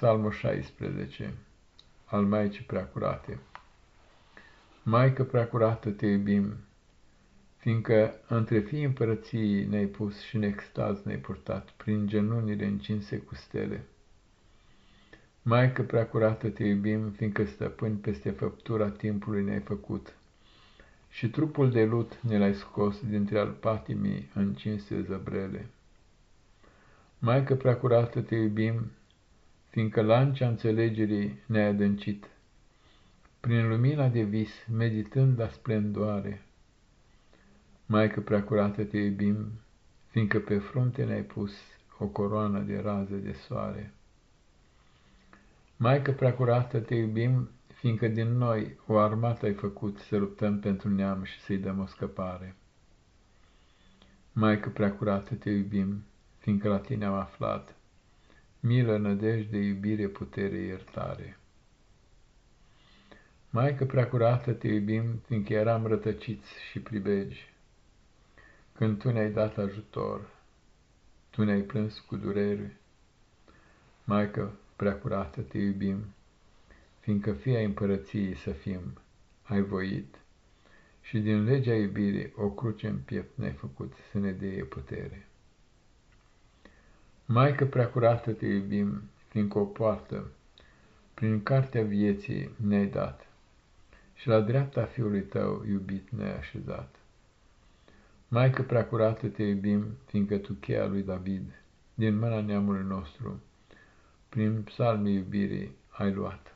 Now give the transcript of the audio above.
Psalmul 16 al Maicii Preacurate Maică Preacurată, te iubim, fiindcă între fii împărăției ne-ai pus și în extaz ne-ai purtat, prin genunile încinse cu stele. Maică Preacurată, te iubim, fiindcă stăpâni peste făptura timpului ne-ai făcut, și trupul de lut ne l-ai scos dintre al patimii încinse zăbrele. Maică Preacurată, te iubim, fiindcă lancea înțelegerii ne-ai adâncit. Prin lumina de vis, meditând la splendoare, Maică preacurată, te iubim, fiindcă pe frunte ne-ai pus o coroană de raze de soare. Maică preacurată, te iubim, fiindcă din noi o armată ai făcut să luptăm pentru neam și să-i dăm o scăpare. Maică preacurată, te iubim, fiindcă la tine am aflat milă, nădejde, iubire, putere, iertare. Maică preacurată, te iubim, fiindcă eram rătăciți și pribegi. Când Tu ne-ai dat ajutor, Tu ne-ai plâns cu durere. Maică preacurată, te iubim, fiindcă fia împărăției să fim, ai voit, și din legea iubirii o cruce în piept ne-ai făcut să ne deie putere. Maică preacurată te iubim, fiindcă o poartă, prin cartea vieții ne-ai dat și la dreapta fiului tău iubit ne-ai așezat. Maică preacurată te iubim, fiindcă tu cheia lui David, din mâna neamului nostru, prin psalmii iubirii ai luat.